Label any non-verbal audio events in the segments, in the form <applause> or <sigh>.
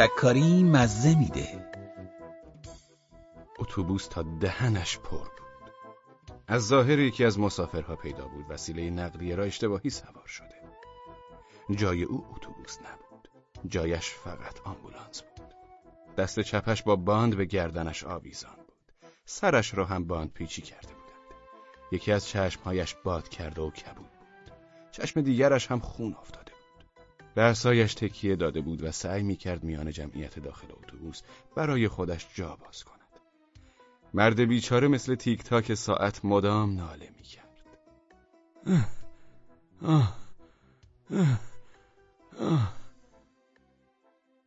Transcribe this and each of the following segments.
کتککاری مزه میده. اتوبوس تا دهنش پر بود. از ظاهر یکی از مسافرها پیدا بود. وسیله نقلیه را اشتباهی سوار شده. جای او اتوبوس نبود. جایش فقط آمبولانس بود. دست چپش با باند به گردنش آویزان بود. سرش را هم باند پیچی کرده بودند. یکی از چشمهایش باد کرده و کبود بود. چشم دیگرش هم خون افتاده اصایش تکیه داده بود و سعی می کرد میان جمعیت داخل اتوبوس برای خودش جا باز کند. مرد بیچاره مثل تیک تاک ساعت مدام ناله می کرد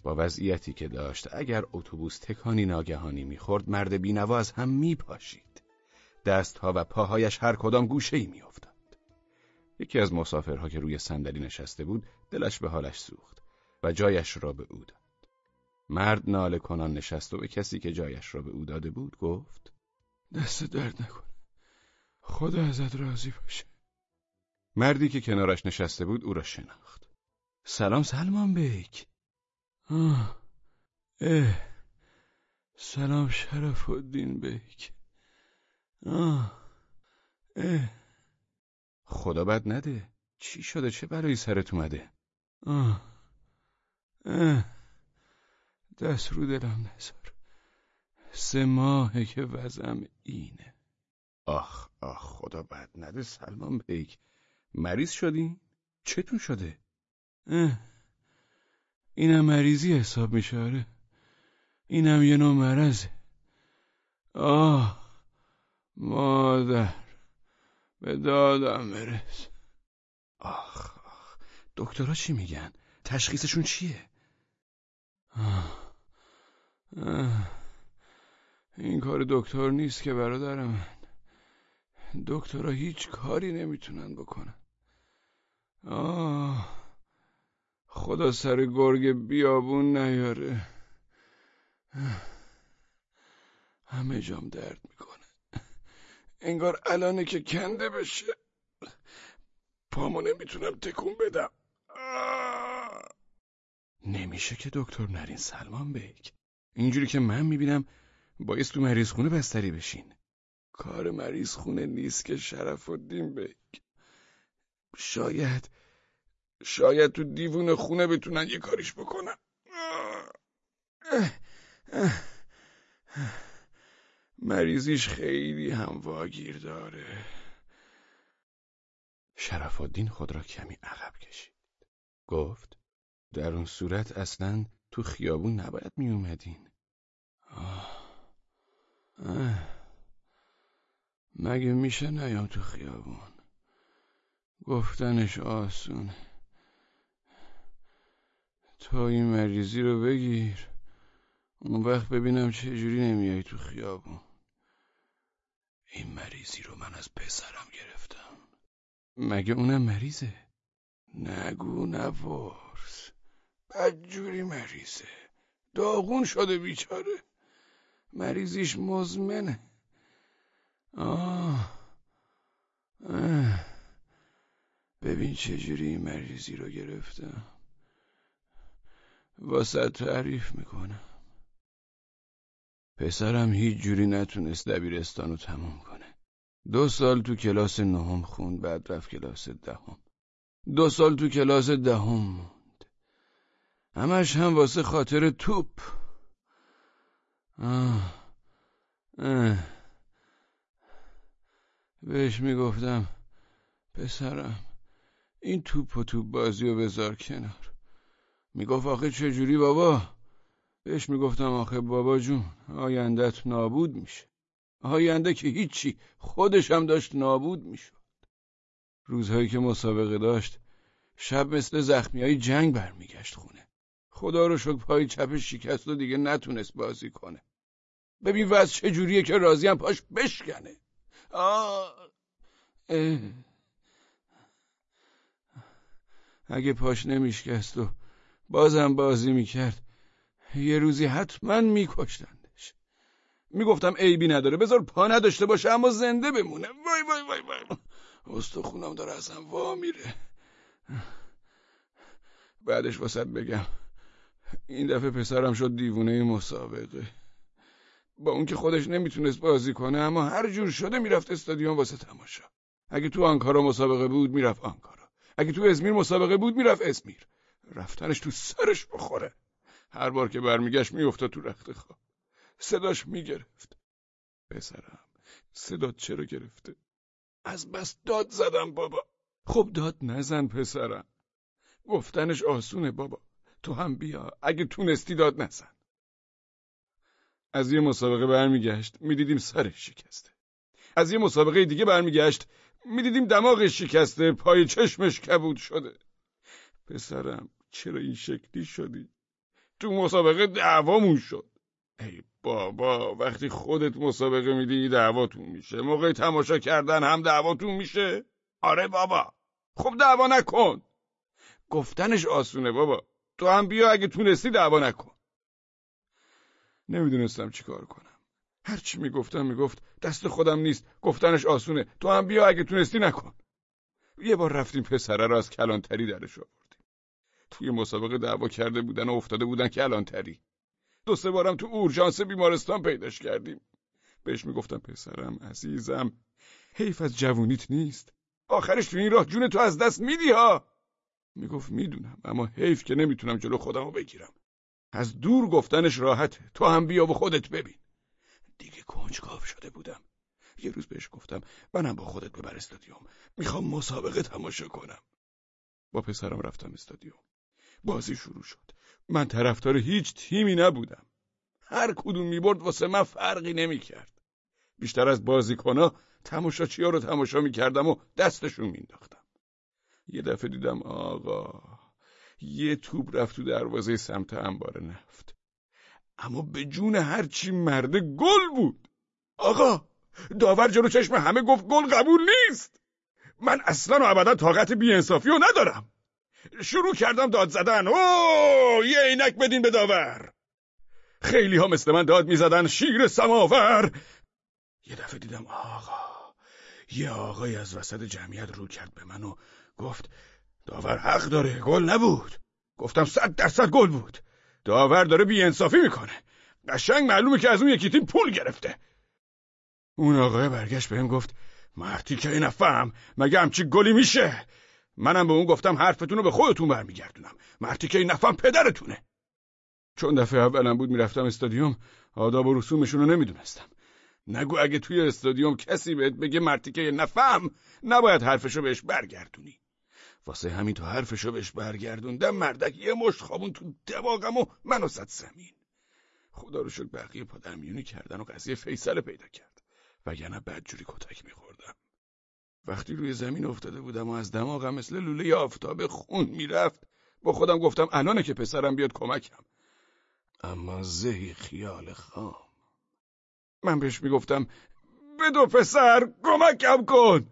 با وضعیتی که داشت اگر اتوبوس تکانی ناگهانی می‌خورد مرد بینوا از هم میپاشید. دستها و پاهایش هر کدام گوشه ای میافتاد. یکی از مسافرها که روی صندلی نشسته بود دلش به حالش سوخت و جایش را به او داد. مرد ناله کنان نشست و به کسی که جایش را به او داده بود گفت دست درد نکن. خدا ازت راضی باشه. مردی که کنارش نشسته بود او را شناخت. سلام سلمان بیک آه اه سلام شرف الدین بیک آه اه. خدا بد نده. چی شده؟ چه برای سرت اومده؟ آه. اه. دست رو دلم نذار سه ماهه که وزم اینه. آخ آخ خدا بد نده سلمان بیک مریض شدی؟ چتون شده؟ اه. اینم مریضی حساب میشه آره. اینم یه نوع مرزه آه. مادر. به دادم برس. آخ آخ. دکترها چی میگن؟ تشخیصشون چیه؟ این کار دکتر نیست که برادر من. دکترها هیچ کاری نمی‌تونن بکنن. آه. خدا سر گرگ بیابون نیاره. همه جام درد می‌کنه. انگار الانه که کنده بشه. پامو نمی‌تونم تکون بدم. نمیشه که دکتر نرین سلمان بیک اینجوری که من می‌بینم باید تو مریض خونه بستری بشین. کار مریض خونه نیست که شرف الدین بیک شاید شاید تو دیوون خونه بتونن یه کاریش بکنن. مریضیش خیلی هم واگیر داره. شرف الدین خود را کمی عقب کشید. گفت در اون صورت اصلا تو خیابون نباید می اومدین مگه میشه نیام تو خیابون؟ گفتنش آسونه تا این مریضی رو بگیر. اون وقت ببینم چه جوری نمیای تو خیابون. این مریضی رو من از پسرم گرفتم. مگه اونم مریضه؟ نگو نورس بدجوری مریضه. داغون شده بیچاره. مریضیش مزمنه. آه. اه. ببین چجوری این مریضی رو گرفتم. واسه تعریف می‌کنم. پسرم هیچ جوری نتونست دبیرستان رو تموم کنه. دو سال تو کلاس نهم خوند بعد رفت کلاس دهم. دو سال تو کلاس دهم موند. همش هم واسه خاطر توپ. آه. اه. بهش می‌گفتم پسرم این توپ و توپ بازی رو بذار کنار. می‌گفت آخه چجوری بابا؟ بهش می‌گفتم آخه بابا جون آیندت نابود میشه. آینده که هیچی خودش هم داشت نابود می‌شد. روزهایی که مسابقه داشت شب مثل زخمی های جنگ برمیگشت خونه. خدا رو شکر پای چپش شکست و دیگه نتونست بازی کنه. ببین وز چجوریه که راضی هم پاش بشکنه. آه. اگه پاش نمیشکست و بازم بازی می‌کرد یه روزی حتما میکشتندش. می‌گفتم عیبی نداره بذار پا نداشته باشه اما زنده بمونه. وای وای وای وای. استخونم داره ازم وا میره. بعدش واسط بگم این دفعه پسرم شد دیوونه مسابقه. با اون که خودش نمی‌تونست بازی کنه اما هر جور شده می‌رفت استادیوم واسه تماشا. اگه تو آنکارا مسابقه بود می‌رفت آنکارا. اگه تو ازمیر مسابقه بود می‌رفت ازمیر. رفتنش تو سرش بخوره. هر بار که برمیگشت میافتاد تو رخت خواب. صداش می‌گرفت. پسرم صدات چرا گرفته؟ از بس داد زدم بابا. خب داد نزن پسرم. گفتنش آسونه بابا. تو هم بیا. اگه تونستی داد نزن. از یه مسابقه برمیگشت می‌دیدیم سرش شکسته. از یه مسابقه دیگه برمیگشت می‌دیدیم دماغش شکسته پای چشمش کبود شده. پسرم چرا این شکلی شدی؟ تو مسابقه دعوامون شد. ای بابا وقتی خودت مسابقه میدی دعواتون میشه. موقع تماشا کردن هم دعواتون میشه. آره بابا. خب دعوا نکن. گفتنش آسونه بابا. تو هم بیا اگه تونستی دعوا نکن. نمی‌دونستم چیکار کنم. هرچی می‌گفتم می‌گفت. دست خودم نیست. گفتنش آسونه. تو هم بیا اگه تونستی نکن. یه بار رفتیم پسره را از کلانتری درش آوردیم. توی مسابقه دعوا کرده بودن و افتاده بودن کلانتری دو سه بارم تو اورژانس بیمارستان پیداش کردیم. بهش می‌گفتم پسرم عزیزم حیف از جوونیت نیست. آخرش تو این راه جون تو از دست میدی ها؟ می‌گفت می‌دونم اما حیف که نمی‌تونم جلو خودمو بگیرم. از دور گفتنش راحته. تو هم بیا و خودت ببین. دیگه کنجکاو شده بودم. یه روز بهش گفتم منم با خودت ببر استادیوم. می‌خوام مسابقه تماشا کنم. با پسرم رفتم استادیوم. بازی شروع شد. من طرفدار هیچ تیمی نبودم. هر کدوم می‌برد واسه من فرقی نمی‌کرد. بیشتر از بازیکنها تماشاچیها رو تماشا می‌کردم و دستشون مینداختم یه دفعه دیدم آقا یه توپ رفت تو دروازه سمت انبار نفت. اما به جون هرچی مرده گل بود. آقا داور جلو چشم همه گفت گل قبول نیست. من اصلا و ابدا طاقت بیانصافی رو ندارم. شروع کردم داد زدن. او یه عینک بدین به داور. خیلی ها مثل من داد می‌زدن. شیر سماور. یه دفعه دیدم آقا یه آقای از وسط جمعیت رو کرد به من و گفت داور حق داره گل نبود. گفتم صد درصد گل بود. داور داره بیانصافی می‌کنه. قشنگ معلومه که از اون یکی تیم پول گرفته. اون آقای برگشت بهم گفت مرتی که این نفهم مگه همچی گلی میشه؟ منم به اون گفتم حرفتون رو به خودتون برمیگردونم. مرتی که این نفهم پدرتونه. چون دفعه اولم بود می‌رفتم استادیوم آداب و رسومشون رو نمی‌دونستم. نگو اگه توی استادیوم کسی بهت بگه مرتی که نفهم نباید حرفشو بهش برگردونی. واسه همین تو حرفشو بهش برگردوندم مردک یه مشت خوابون تو دماغم و منو زد زمین. خدا رو شد بقیه پادرمیونی کردن و قضیه فیصله پیدا کرد. وگرنه بدجوری کتک میخوردم. وقتی روی زمین افتاده بودم و از دماغم مثل لوله آفتاب خون می‌رفت با خودم گفتم الانه که پسرم بیاد کمکم. اما زهی خیال خام. من بهش می‌گفتم بدو پسر کمکم کن.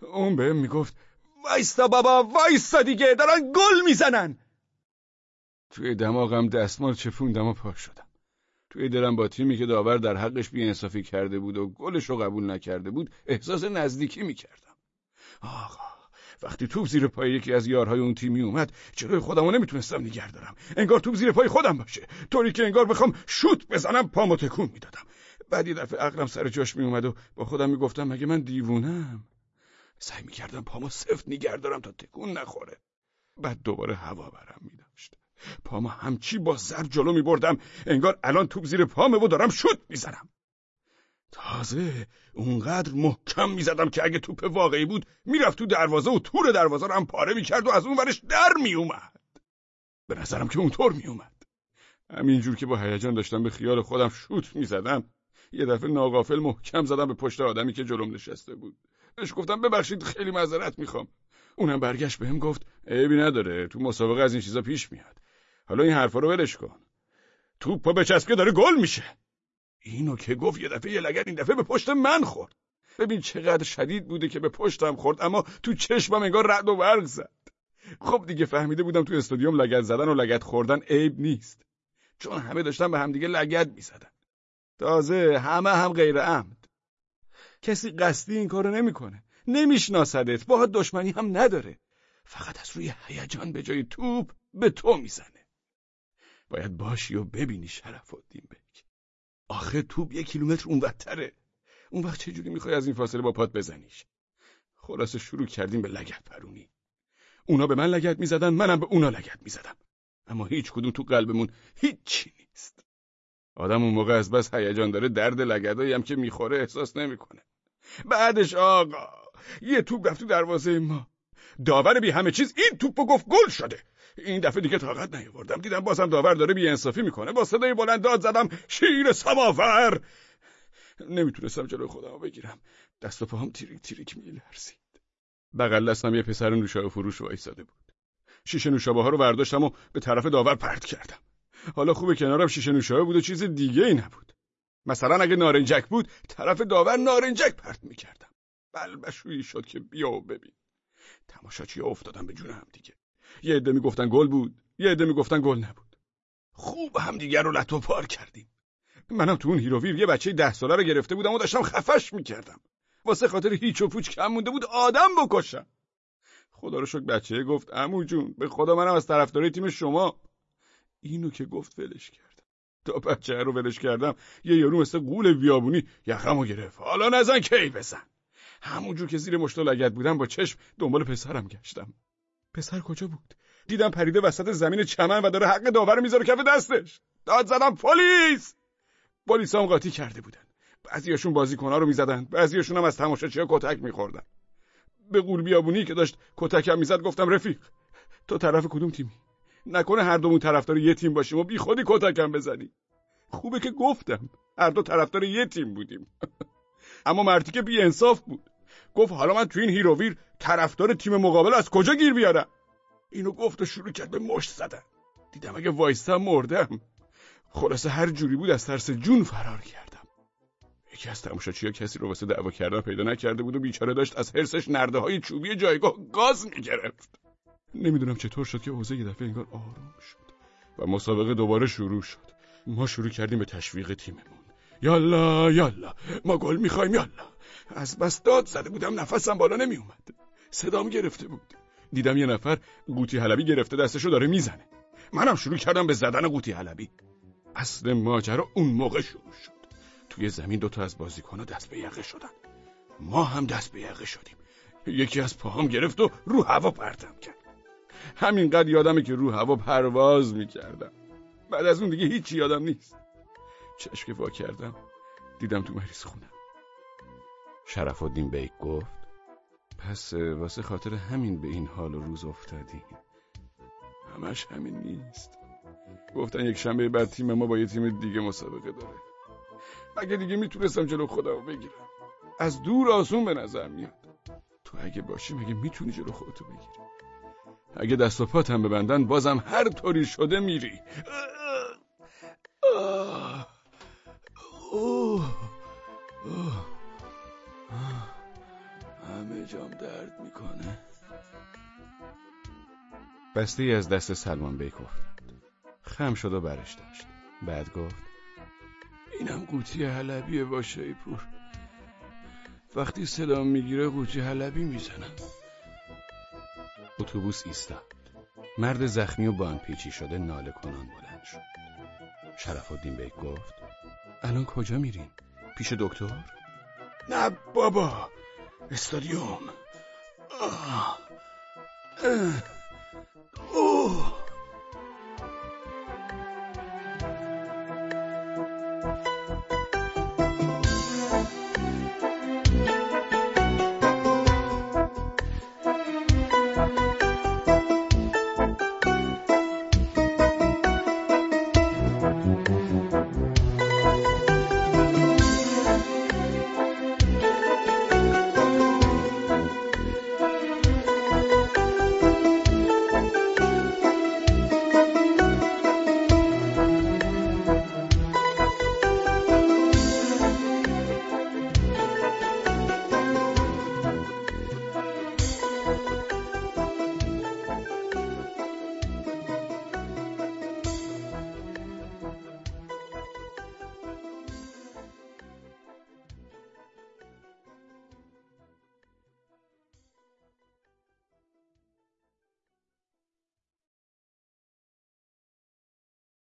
اون بهم می‌گفت وایستا بابا وایستا دیگه دارن گل می‌زنن. توی دماغم دستمال چفوندم و پاک شدم. توی دلم با تیمی که داور در حقش بیانصافی کرده بود و گلش رو قبول نکرده بود احساس نزدیکی می‌کردم. آقا وقتی توپ زیر پای یکی از یارهای اون تیمی اومد جلوی خودمو نمی‌تونستم نگه دارم؟ انگار توپ زیر پای خودم باشه. طوری که انگار بخوام شوت بزنم پامو تکون می‌دادم. بعد یه دفعه عقلم سر جاش میومد و با خودم می‌گفتم مگه من دیوونم؟ سعی می‌کردم پامو سفت نگه دارم تا تکون نخوره. بعد دوباره هوا برم میداشت. پامو همچی با زر جلو میبردم انگار الان توپ زیر پامه و دارم شوت می‌زنم. تازه اونقدر محکم می‌زدم که اگه توپ واقعی بود می‌رفت تو دروازه و تور دروازه رو هم پاره می‌کرد و از اون ورش در میومد به نظرم که اونطور میومد همینجور که با هیجان داشتم به خیال خودم شوت می‌زدم یه دفعه ناغافل محکم زدم به پشت آدمی که جلوم نشسته بود. بهش گفتم ببخشید خیلی معذرت می‌خوام. اونم برگشت بهم گفت عیبی نداره تو مسابقه از این چیزا پیش میاد. حالا این حرفا رو ولش کن. توپو بچسبه داره گل میشه. اینو که گفت یه دفعه یه لگن این دفعه به پشت من خورد. ببین چقدر شدید بوده که به پشتم خورد اما تو چشمم انگار رعد و برق زد. خب دیگه فهمیده بودم تو استادیوم لگت زدن و لگت خوردن عیب نیست. چون همه داشتن به همدیگه لگت می‌زدن. تازه همه هم غیر عمد. کسی قصدی این کارو نمی‌کنه. نمیشناسدت. باهات دشمنی هم نداره. فقط از روی هیجان به جای توپ به تو می‌زنه. باید باشی و ببینی شرف الدین بیک آخه توپ یک کیلومتر اونورتره. اون وقت چجوری می‌خوای از این فاصله با پات بزنیش؟ خلاصه شروع کردیم به لگت پرونی. اونا به من لگت می‌زدن منم به اونا لگت می‌زدم. اما هیچ کدوم تو قلبمون هیچی نیست. آدم اون موقع از بس هیجان داره درد لگدایی هم که می‌خوره احساس نمی‌کنه. بعدش آقا یه توپ رفت تو دروازه ما. داور بی همه چیز این توپو گفت گل شده. این دفعه دیگه طاقت نیاوردم. دیدم بازم داور داره بی انصافی می‌کنه. با صدای بلند داد زدم شیر سماور! نمی‌تونستم جلو خودم بگیرم. دست و پاهم تیریک تیریک میلرزید. بغل دستم یه پسر نوشابه فروش وایساده بود. شیشه نوشابه ها رو برداشتم و به طرف داور پرت کردم. حالا خوبه کنارم شیشه نوشابه بود و چیز دیگه ای نبود. مثلا اگه نارنجک بود طرف داور نارنجک پرت می‌کردم. بلبشویی شد که بیا و ببین. تماشاچی افتادم به جون هم دیگه. یه عده می‌گفتن گل بود یه عده می‌گفتن گل نبود. خوب همدیگه رو لت و پار کردیم. منم تو اون هیروویر یه بچه ده ساله رو گرفته بودم و داشتم خفش می‌کردم. واسه خاطر هیچ و پوچ کم مونده بود آدم بکشم. خدا رو شکر بچه گفت عمو جون به خدا منم از طرفدارای تیم شما. اینو که گفت ولش کردم. تا بچه رو ولش کردم یه یارو مثل غول بیابونی یقمو گرفت. حالا نزن کی بزن. همونجور که زیر مشت لگد بودم با چشم دنبال پسرم گشتم. پسر کجا بود؟ دیدم پریده وسط زمین چمن و داره حق داور می‌ذاره کف دستش. داد زدم پلیس! پلیس هم قاطی کرده بودن. بعضیاشون بازیکنها رو می‌زدن. بعضیاشون هم از تماشاچیها کتک میخوردن. به قول بیابونی که داشت کتکم می‌زد گفتم رفیق تو طرف کدوم تیمی؟ نکنه هر دومون طرفدار یه تیم باشیم و بی خودی کتکم بزنی خوبه که گفتم هر دو طرفدار یه تیم بودیم. <laughs> اما مرتی که بی انصاف بود. گفت حالا من تو این هیروویر طرفدار تیم مقابل از کجا گیر بیارم؟ اینو گفت و شروع کرد به مشت زدن. دیدم اگه وایستم مردم. خلاصه هر جوری بود از ترس جون فرار کردم. یکی از تماشاچیها کسی رو واسه دعوا کردن پیدا نکرده بود و بیچاره داشت از حرصش نرده های چوبی جایگاه گاز می‌گرفت. نمی‌دونم چطور شد که اوضاع یه دفعه انگار آروم شد و مسابقه دوباره شروع شد. ما شروع کردیم به تشویق تیممون. یالا یالا. ما گل می‌خوایم یالا. از بس داد زده بودم نفسم بالا نمی اومد صدام گرفته بود. دیدم یه نفر قوطی حلبی گرفته دستشو داره می‌زنه. منم شروع کردم به زدن قوطی حلبی. اصل ماجرا اون موقع شروع شد. توی زمین دوتا از بازیکنها دست به یقه شدن. ما هم دست به یقه شدیم. یکی از پاهام گرفت و رو هوا پرتم کرد. همینقدر یادمه که رو هوا پرواز می‌کردم. بعد از اون دیگه هیچی یادم نیست. چشم وا کردم دیدم تو مریض خونم. شرف الدین بیک گفت پس واسه خاطر همین به این حال و روز افتادی. همش همین نیست. گفتن یک شنبه بعد تیم ما با یه تیم دیگه مسابقه داره. اگه دیگه می‌تونستم جلو خودمو بگیرم. از دور آسون به نظر میاد. تو اگه باشی مگه می‌تونی جلو خودتو بگیری؟ اگه دست و پات هم ببندن بازم هر طوری شده میری. جام درد می‌کنه. بسته ای از دست سلمان بیک افتاد. خم شد و برش داشت. بعد گفت اینم قوطی حلبیه با شیپور وقتی صدا می‌گیره قوطی حلبی می‌زنم. اتوبوس ایستاد. مرد زخمی و بانپیچی شده ناله کنان بلند شد. شرف الدین بیک گفت الان کجا میرین؟ پیش دکتر؟ نه بابا! استادیوم. آه. اوه.